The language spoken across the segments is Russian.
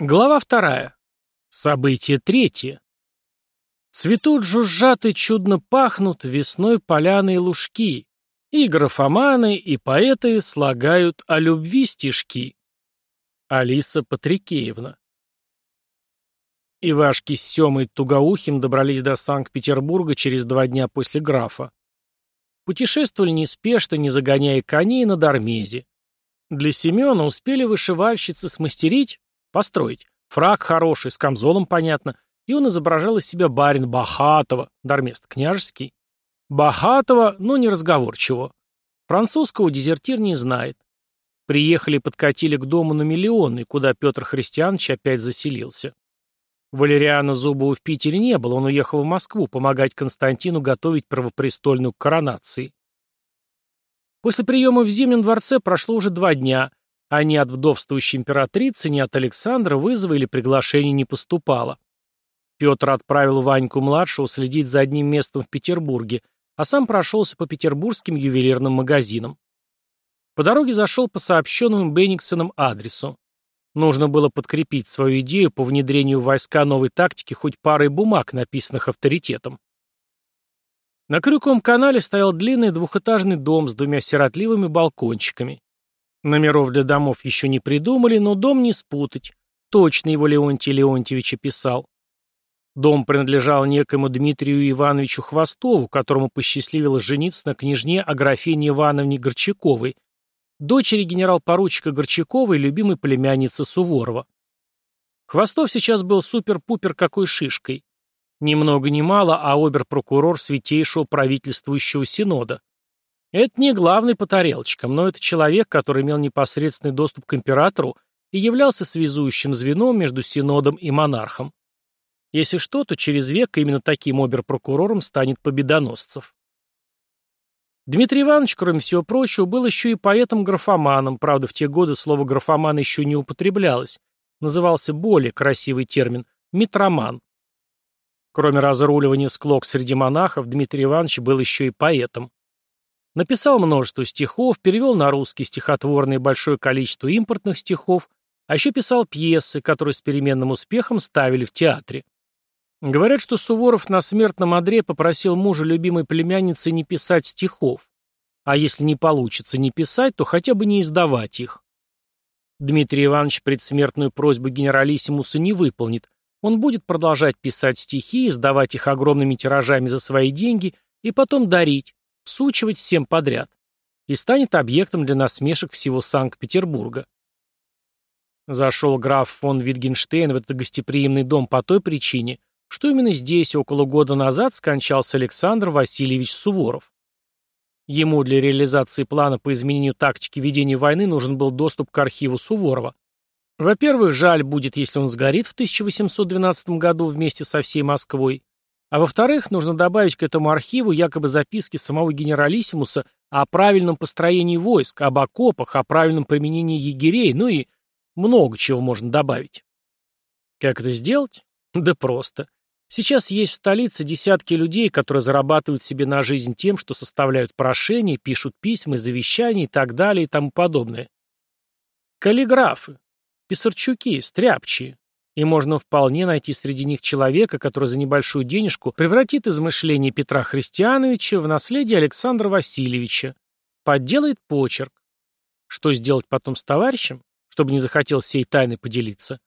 Глава вторая. Событие третье. Цветут, жужжат и чудно пахнут весной поляны и лужки, и графоманы, и поэты слагают о любви стишки. Алиса Патрикеевна. Ивашки с Семой Тугоухим добрались до Санкт-Петербурга через два дня после графа. Путешествовали неспешно, не загоняя коней на Дармезе. Для Семена успели вышивальщицы смастерить Построить. Фраг хороший, с камзолом понятно. И он изображал из себя барин Бахатова, дармест княжеский. Бахатова, но не разговорчиво. Французского дезертир не знает. Приехали подкатили к дому на Миллионный, куда Петр Христианович опять заселился. Валериана Зубова в Питере не было, он уехал в Москву помогать Константину готовить правопрестольную коронации. После приема в Зимнем дворце прошло уже два дня, а ни от вдовствующей императрицы, ни от Александра вызова или приглашения не поступало. Петр отправил Ваньку-младшего следить за одним местом в Петербурге, а сам прошелся по петербургским ювелирным магазинам. По дороге зашел по сообщенному Бенниксоном адресу. Нужно было подкрепить свою идею по внедрению в войска новой тактики хоть парой бумаг, написанных авторитетом. На Крюковом канале стоял длинный двухэтажный дом с двумя сиротливыми балкончиками. Номеров для домов еще не придумали, но дом не спутать. Точно его Леонтий Леонтьевич описал. Дом принадлежал некоему Дмитрию Ивановичу Хвостову, которому посчастливилось жениться на княжне Аграфене Ивановне Горчаковой, дочери генерал-поручика Горчакова и любимой племянницы Суворова. Хвостов сейчас был супер-пупер какой шишкой. Ни много ни мало, а обер-прокурор святейшего правительствующего синода. Это не главный по тарелочкам, но это человек, который имел непосредственный доступ к императору и являлся связующим звеном между синодом и монархом. Если что, то через век именно таким обер-прокурором станет победоносцев. Дмитрий Иванович, кроме всего прочего, был еще и поэтом-графоманом, правда, в те годы слово «графоман» еще не употреблялось. Назывался более красивый термин – метроман. Кроме разруливания склок среди монахов, Дмитрий Иванович был еще и поэтом. Написал множество стихов, перевел на русский стихотворное большое количество импортных стихов, а еще писал пьесы, которые с переменным успехом ставили в театре. Говорят, что Суворов на смертном одре попросил мужа любимой племянницы не писать стихов, а если не получится не писать, то хотя бы не издавать их. Дмитрий Иванович предсмертную просьбу генералиссимуса не выполнит. Он будет продолжать писать стихи, издавать их огромными тиражами за свои деньги и потом дарить, всучивать всем подряд, и станет объектом для насмешек всего Санкт-Петербурга. Зашел граф фон Витгенштейн в этот гостеприимный дом по той причине, что именно здесь около года назад скончался Александр Васильевич Суворов. Ему для реализации плана по изменению тактики ведения войны нужен был доступ к архиву Суворова. Во-первых, жаль будет, если он сгорит в 1812 году вместе со всей Москвой. А во-вторых, нужно добавить к этому архиву якобы записки самого генералиссимуса о правильном построении войск, об окопах, о правильном применении егерей, ну и много чего можно добавить. Как это сделать? Да просто. Сейчас есть в столице десятки людей, которые зарабатывают себе на жизнь тем, что составляют прошения, пишут письма, завещания и так далее и тому подобное. Каллиграфы, писарчуки, стряпчие, и можно вполне найти среди них человека, который за небольшую денежку превратит измышления Петра Христиановича в наследие Александра Васильевича, подделает почерк. Что сделать потом с товарищем, чтобы не захотел сей тайны поделиться?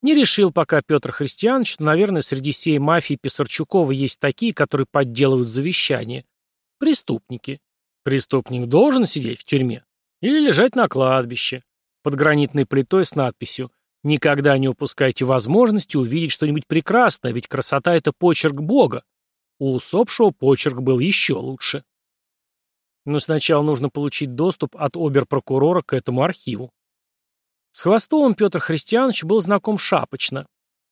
Не решил пока Петр Христианович, что, наверное, среди всей мафии Писарчукова есть такие, которые подделывают завещание. Преступники. Преступник должен сидеть в тюрьме или лежать на кладбище под гранитной плитой с надписью Никогда не упускайте возможности увидеть что-нибудь прекрасное, ведь красота — это почерк Бога. У усопшего почерк был еще лучше. Но сначала нужно получить доступ от обер-прокурора к этому архиву. С Хвостовым Петр Христианович был знаком шапочно.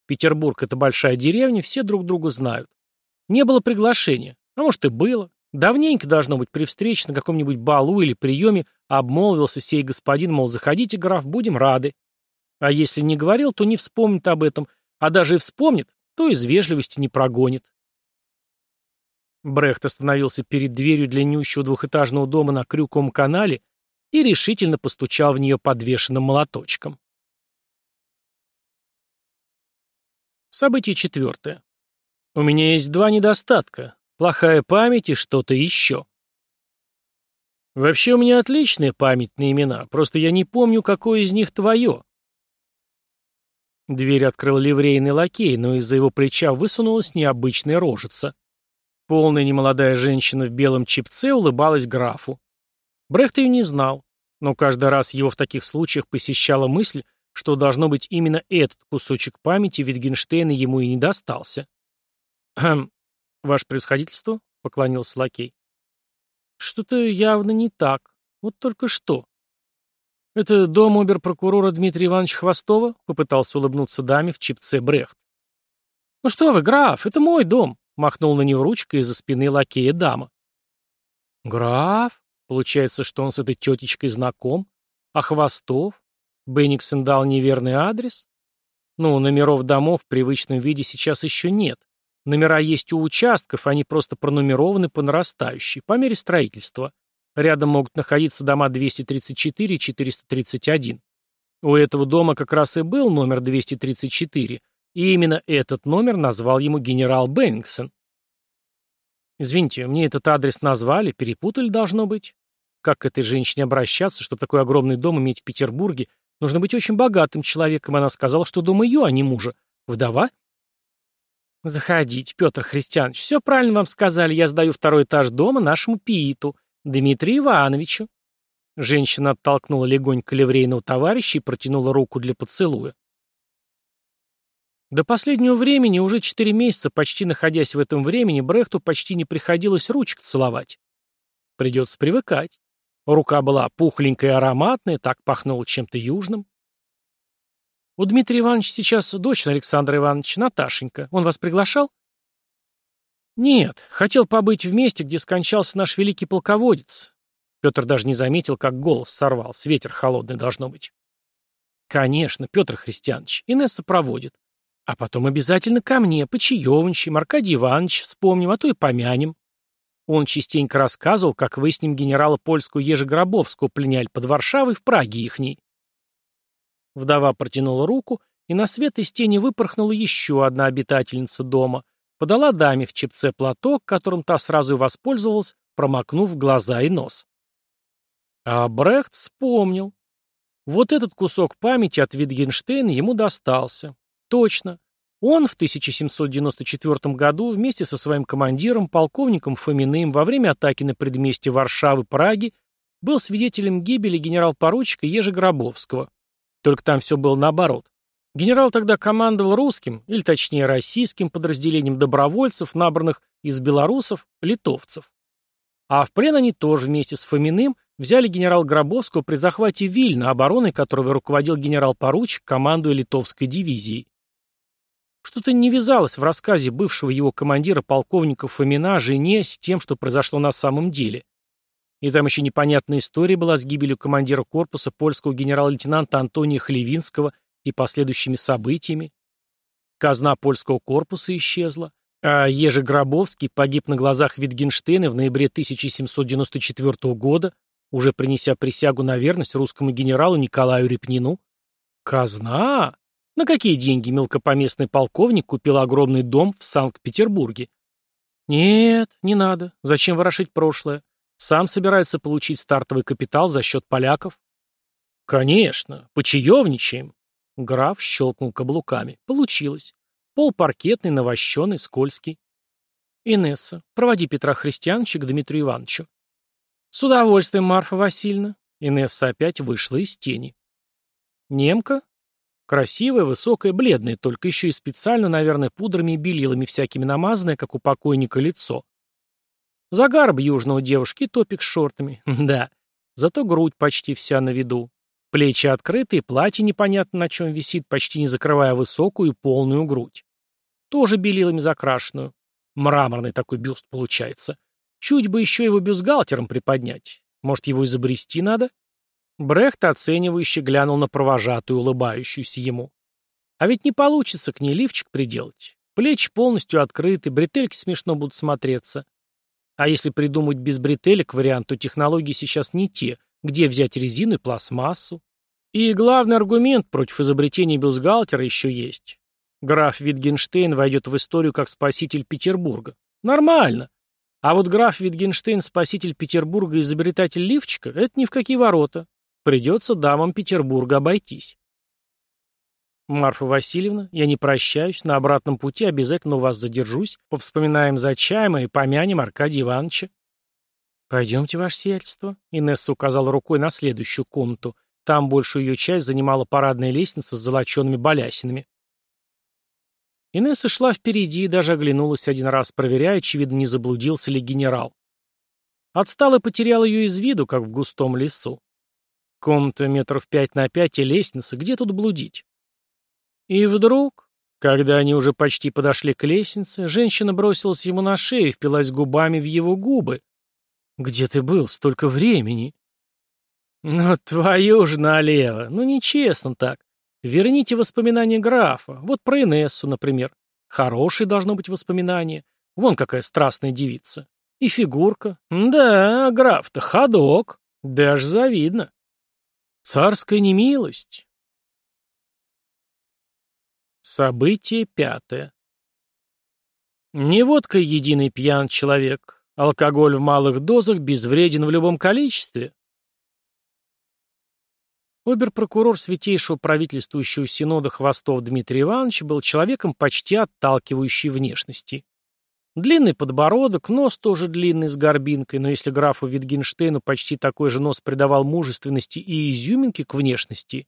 Петербург — это большая деревня, все друг друга знают. Не было приглашения, а может и было. Давненько, должно быть, при встрече на каком-нибудь балу или приеме обмолвился сей господин, мол, заходите, граф, будем рады. А если не говорил, то не вспомнит об этом, а даже и вспомнит, то из вежливости не прогонит. Брехт остановился перед дверью длиннющего двухэтажного дома на Крюковом канале и решительно постучал в нее подвешенным молоточком. Событие четвертое. У меня есть два недостатка. Плохая память и что-то еще. Вообще у меня отличная память на имена, просто я не помню, какое из них твое. Дверь открыл ливрейный лакей, но из-за его плеча высунулась необычная рожица. Полная немолодая женщина в белом чипце улыбалась графу. Брехт ее не знал, но каждый раз его в таких случаях посещала мысль, что должно быть именно этот кусочек памяти Витгенштейна ему и не достался. «Хм, ваше происходительство?» — поклонился лакей. «Что-то явно не так. Вот только что». «Это дом обер-прокурора Дмитрия Ивановича Хвостова?» — попытался улыбнуться даме в чипце Брехт. «Ну что вы, граф, это мой дом!» — махнул на него ручкой из-за спины лакея дама. «Граф? Получается, что он с этой тетечкой знаком? А Хвостов? Бенниксон дал неверный адрес? Ну, номеров домов в привычном виде сейчас еще нет. Номера есть у участков, они просто пронумерованы по нарастающей, по мере строительства. Рядом могут находиться дома 234 и 431. У этого дома как раз и был номер 234, и именно этот номер назвал ему генерал Беннингсон. Извините, мне этот адрес назвали, перепутали, должно быть. Как к этой женщине обращаться, чтобы такой огромный дом иметь в Петербурге, Нужно быть очень богатым человеком, она сказала, что дом ее, а не мужа. Вдова? Заходите, Петр Христианович, все правильно вам сказали, я сдаю второй этаж дома нашему пииту, Дмитрию Ивановичу. Женщина оттолкнула легонько ливрейного товарища и протянула руку для поцелуя. До последнего времени, уже четыре месяца, почти находясь в этом времени, Брехту почти не приходилось ручек целовать. Придется привыкать. Рука была пухленькая и ароматная, так пахнула чем-то южным. У Дмитрия Ивановича сейчас дочь Александра Ивановича, Наташенька. Он вас приглашал? Нет, хотел побыть в месте, где скончался наш великий полководец. Петр даже не заметил, как голос сорвался. Ветер холодный должно быть. Конечно, Петр Христианович. Инесса проводит. А потом обязательно ко мне, почаевничаем, Аркадий Иванович вспомним, а то и помянем. Он частенько рассказывал, как вы с ним генерала польского Ежи Гробовского пленяли под Варшавой в Праге ихней. Вдова протянула руку, и на свет из тени выпорхнула еще одна обитательница дома, подала даме в чепце платок, которым та сразу и воспользовалась, промокнув глаза и нос. А Брехт вспомнил. Вот этот кусок памяти от Витгенштейна ему достался. Точно. Он в 1794 году вместе со своим командиром, полковником Фоминым, во время атаки на предместье Варшавы Праги был свидетелем гибели генерал-поручика Ежи Гробовского. Только там все было наоборот. Генерал тогда командовал русским, или точнее российским подразделением добровольцев, набранных из белорусов, литовцев. А в плен они тоже вместе с Фоминым взяли генерал Гробовского при захвате Вильна, обороной которого руководил генерал-поручик, командуя литовской дивизией. Что-то не вязалось в рассказе бывшего его командира полковника Фомина жене с тем, что произошло на самом деле. И там еще непонятная история была с гибелью командира корпуса польского генерал-лейтенанта Антония Хлевинского и последующими событиями. Казна польского корпуса исчезла, а Ежи Гробовский погиб на глазах Витгенштейна в ноябре 1794 года, уже принеся присягу на верность русскому генералу Николаю Репнину. Казна! На какие деньги мелкопоместный полковник купил огромный дом в Санкт-Петербурге? Нет, не надо. Зачем ворошить прошлое? Сам собирается получить стартовый капитал за счет поляков? Конечно, почаевничаем. Граф щелкнул каблуками. Получилось. Пол паркетный, навощенный, скользкий. Инесса, проводи Петра Христиановича к Дмитрию Ивановичу. С удовольствием, Марфа Васильевна. Инесса опять вышла из тени. Немка, Красивая, высокая, бледная, только еще и специально, наверное, пудрами и белилами всякими намазанное, как у покойника, лицо. Загар южного девушки топик с шортами. Да. Зато грудь почти вся на виду. Плечи открыты, платье непонятно на чем висит, почти не закрывая высокую и полную грудь. Тоже белилами закрашенную. Мраморный такой бюст получается. Чуть бы еще его бюстгальтером приподнять. Может, его изобрести надо? Брехт оценивающе глянул на провожатую, улыбающуюся ему. А ведь не получится к ней лифчик приделать. Плечи полностью открыты, бретельки смешно будут смотреться. А если придумать без бретелек вариант, то технологии сейчас не те. Где взять резину и пластмассу? И главный аргумент против изобретения бюстгальтера еще есть. Граф Витгенштейн войдет в историю как спаситель Петербурга. Нормально. А вот граф Витгенштейн, спаситель Петербурга и изобретатель лифчика, это ни в какие ворота. Придется дамам Петербурга обойтись. Марфа Васильевна, я не прощаюсь, на обратном пути обязательно у вас задержусь, повспоминаем за чаем и помянем Аркадия Ивановича. Пойдемте, ваше сиятельство. Инесса указала рукой на следующую комнату. Там большую ее часть занимала парадная лестница с золочеными балясинами. Инесса шла впереди и даже оглянулась один раз, проверяя, очевидно, не заблудился ли генерал. Отстал и потерял ее из виду, как в густом лесу. Комната метров пять на пять и лестница, где тут блудить? И вдруг, когда они уже почти подошли к лестнице, женщина бросилась ему на шею и впилась губами в его губы. «Где ты был столько времени?» «Ну, твою ж налево! Ну, нечестно так. Верните воспоминания графа. Вот про Инессу, например. Хорошие должно быть воспоминания. Вон какая страстная девица. И фигурка. Да, граф-то ходок. Даже завидно. Царская немилость. Событие пятое. Не водкой единый пьян человек. Алкоголь в малых дозах безвреден в любом количестве. Оберпрокурор Святейшего правительствующего синода Хвостов Дмитрий Иванович был человеком почти отталкивающей внешности. Длинный подбородок, нос тоже длинный, с горбинкой, но если графу Витгенштейну почти такой же нос придавал мужественности и изюминки к внешности,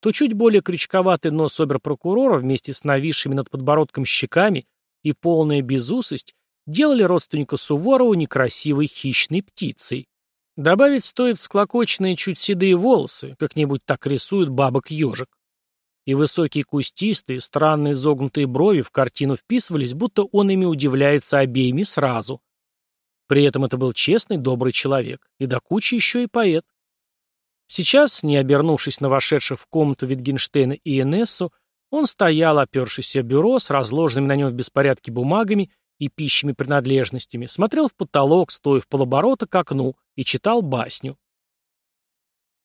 то чуть более крючковатый нос оберпрокурора вместе с нависшими над подбородком щеками и полная безусость делали родственника Суворова некрасивой хищной птицей. Добавить стоит всклокоченные чуть седые волосы, как-нибудь так рисуют бабок-ежик. И высокие кустистые, странные изогнутые брови в картину вписывались, будто он ими удивляется обеими сразу. При этом это был честный, добрый человек, и до кучи еще и поэт. Сейчас, не обернувшись на вошедших в комнату Витгенштейна и Энессу, он стоял, опершись о бюро, с разложенными на нем в беспорядке бумагами и пищими принадлежностями, смотрел в потолок, стоя в полоборота к окну, и читал басню.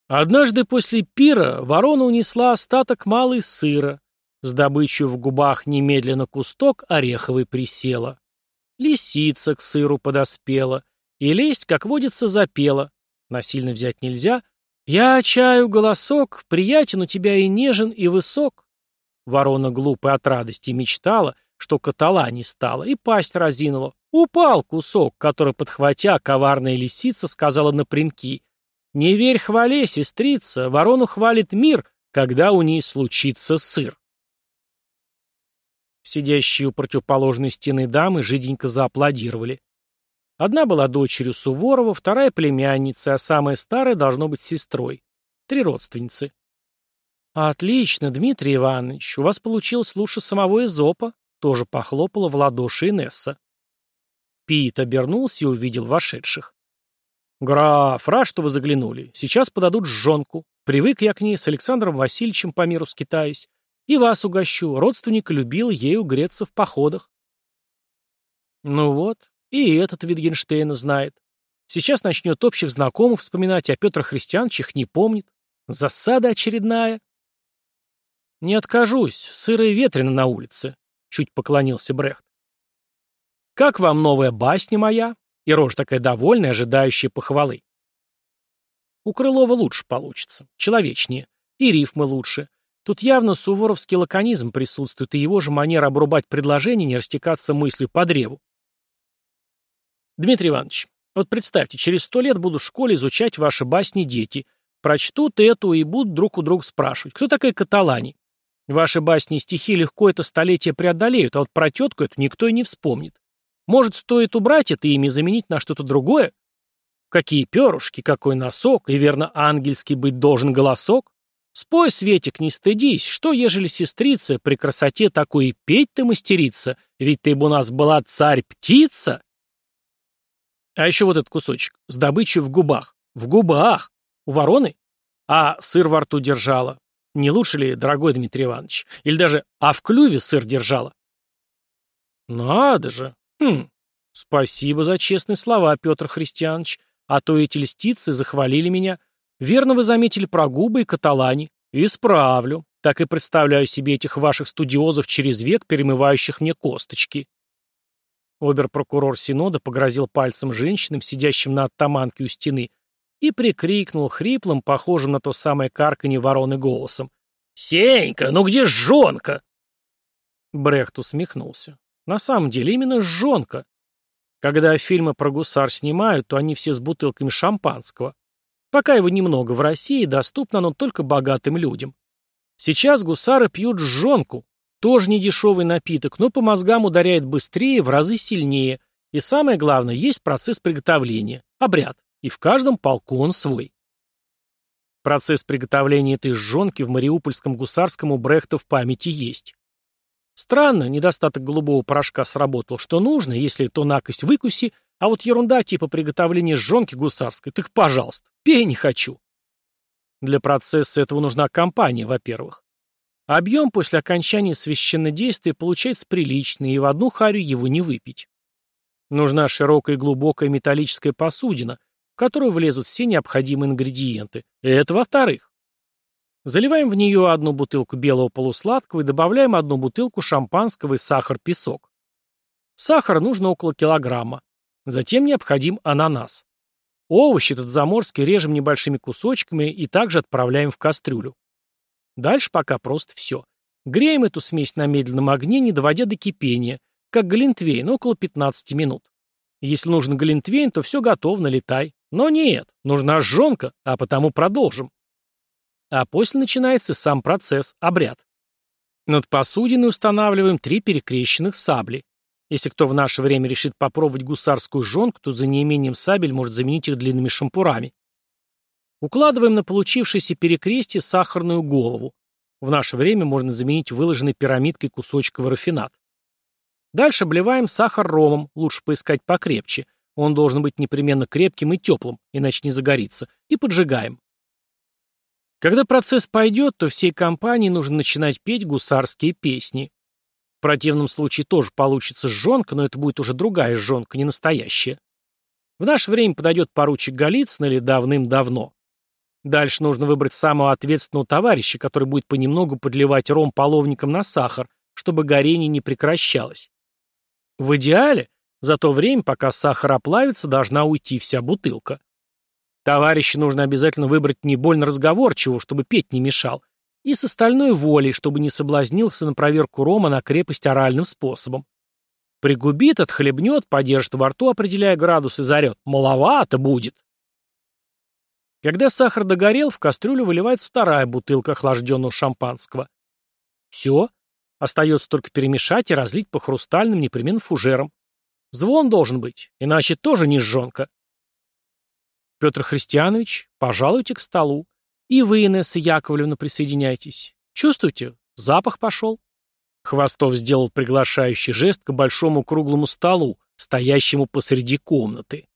Однажды после пира ворона унесла остаток малой сыра, с добычей в губах немедленно кусток ореховой присела. Лисица к сыру подоспела, и лесть, как водится, запела. Насильно взять нельзя. Я чаю голосок, приятен у тебя и нежен, и высок. Ворона глупая от радости мечтала — что катала не стала, и пасть разинула. Упал кусок, который, подхватя, коварная лисица сказала напрямки. «Не верь хвале, сестрица, ворону хвалит мир, когда у ней случится сыр». Сидящие у противоположной стены дамы жиденько зааплодировали. Одна была дочерью Суворова, вторая племянница, а самая старая должно быть сестрой. Три родственницы. «Отлично, Дмитрий Иванович, у вас получилось лучше самого Эзопа», тоже похлопала в ладоши Инесса. Пит обернулся и увидел вошедших. «Граф, рад, что вы заглянули. Сейчас подадут жжонку. Привык я к ней с Александром Васильевичем по миру скитаясь. И вас угощу. Родственник любил ею греться в походах». Ну вот, и этот Витгенштейна знает. Сейчас начнет общих знакомых вспоминать, а Петр Христианович не помнит. Засада очередная. Не откажусь, сыро и ветрено на улице. — чуть поклонился Брехт. «Как вам новая басня моя?» И рожа такая довольная, ожидающая похвалы. У Крылова лучше получится, человечнее. И рифмы лучше. Тут явно суворовский лаконизм присутствует, и его же манера обрубать предложение, не растекаться мыслью по древу. Дмитрий Иванович, вот представьте, через сто лет будут в школе изучать ваши басни дети. Прочтут эту и будут друг у друга спрашивать, кто такая Каталани? Ваши басни и стихи легко это столетие преодолеют, а вот про тетку эту никто и не вспомнит. Может, стоит убрать это имя и заменить на что-то другое? Какие перышки, какой носок, и верно ангельский быть должен голосок? Спой, Светик, не стыдись, что, ежели сестрица при красоте такой и петь-то мастерица, ведь ты бы у нас была царь-птица? А еще вот этот кусочек, с добычей в губах. В губах! У вороны? А сыр во рту держала. Не лучше ли, дорогой Дмитрий Иванович? Или даже «а в клюве сыр держала»?» «Надо же! Хм! Спасибо за честные слова, Петр Христианович. А то эти льстицы захвалили меня. Верно вы заметили про губы и каталани. Исправлю. Так и представляю себе этих ваших студиозов через век, перемывающих мне косточки. Обер-прокурор Синода погрозил пальцем женщинам, сидящим на оттаманке у стены, и прикрикнул хриплым, похожим на то самое карканье вороны голосом. «Сенька, ну где жонка?» Брехт усмехнулся. На самом деле именно жонка. Когда фильмы про гусар снимают, то они все с бутылками шампанского. Пока его немного в России, доступно оно только богатым людям. Сейчас гусары пьют жонку. Тоже не дешевый напиток, но по мозгам ударяет быстрее, в разы сильнее. И самое главное, есть процесс приготовления, обряд. И в каждом полку он свой. Процесс приготовления этой жжонки в Мариупольском гусарском у Брехта в памяти есть. Странно, недостаток голубого порошка сработал, что нужно, если то накость выкуси, а вот ерунда типа приготовления жжонки гусарской, так пожалуйста, пей не хочу. Для процесса этого нужна компания, во-первых. Объем после окончания священнодействия получается приличный, и в одну харю его не выпить. Нужна широкая и глубокая металлическая посудина, которую влезут все необходимые ингредиенты. Это во-вторых. Заливаем в нее одну бутылку белого полусладкого и добавляем одну бутылку шампанского и сахар-песок. Сахара нужно около килограмма. Затем необходим ананас. Овощи этот заморский режем небольшими кусочками и также отправляем в кастрюлю. Дальше пока просто все. Греем эту смесь на медленном огне, не доводя до кипения, как глинтвейн, около 15 минут. Если нужен глинтвейн, то все готово, налетай. Но нет, нужна жжонка, а потому продолжим. А после начинается сам процесс, обряд. Над посудиной устанавливаем три перекрещенных сабли. Если кто в наше время решит попробовать гусарскую жонку, то за неимением сабель может заменить их длинными шампурами. Укладываем на получившееся перекрестие сахарную голову. В наше время можно заменить выложенный пирамидкой кусочковый рафинат. Дальше обливаем сахар ромом, лучше поискать покрепче. Он должен быть непременно крепким и теплым, иначе не загорится. И поджигаем. Когда процесс пойдет, то всей компании нужно начинать петь гусарские песни. В противном случае тоже получится жжонка, но это будет уже другая жжонка, не настоящая. В наше время подойдет поручик Голицын или давным-давно. Дальше нужно выбрать самого ответственного товарища, который будет понемногу подливать ром половником на сахар, чтобы горение не прекращалось. В идеале, за то время, пока сахар оплавится, должна уйти вся бутылка. Товарища нужно обязательно выбрать не больно разговорчивого, чтобы петь не мешал, и с остальной волей, чтобы не соблазнился на проверку рома на крепость оральным способом. Пригубит, отхлебнет, подержит во рту, определяя градус, и зарет. Маловато будет. Когда сахар догорел, в кастрюлю выливается вторая бутылка охлажденного шампанского. Все, Остается только перемешать и разлить по хрустальным непременно фужерам. Звон должен быть, иначе тоже не жжонка. Петр Христианович, пожалуйте к столу. И вы, Инесса Яковлевна, присоединяйтесь. Чувствуете? Запах пошел. Хвостов сделал приглашающий жест к большому круглому столу, стоящему посреди комнаты.